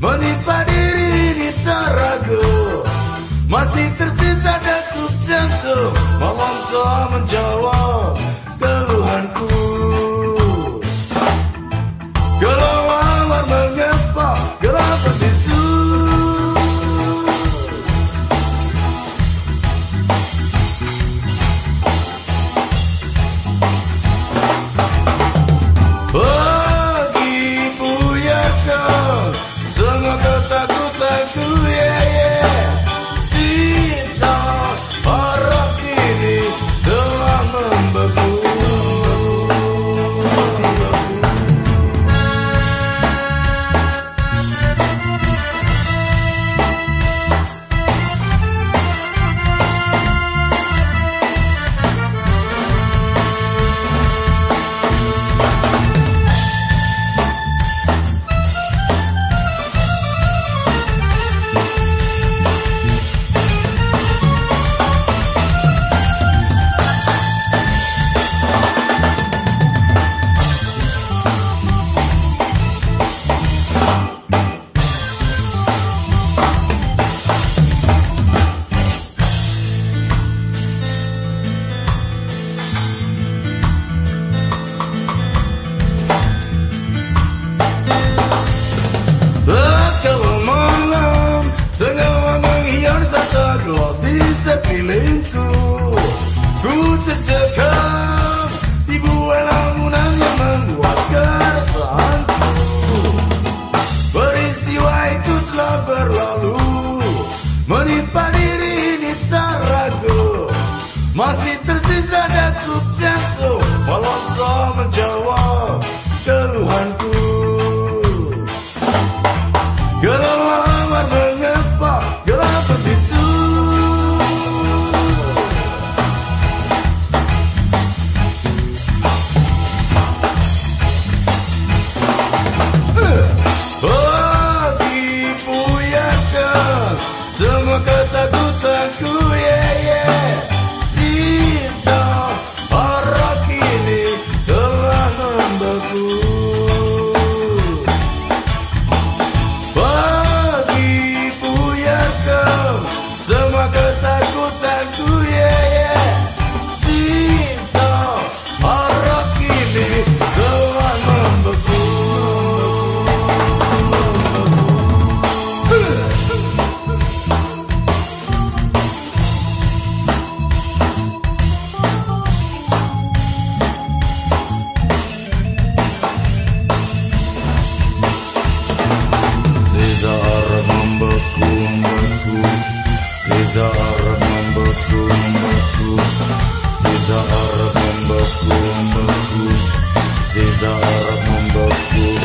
Money back. cerminku Ku tercekam di buah lamunan yang membuat perasaanku Peristiwa itu telah berlalu Menimpa diri ini tak ragu. Masih tersisa degup jantung Walau kau menjawab keluhanku. Gelombang look at that. Zizar membeku membeku Zizar membeku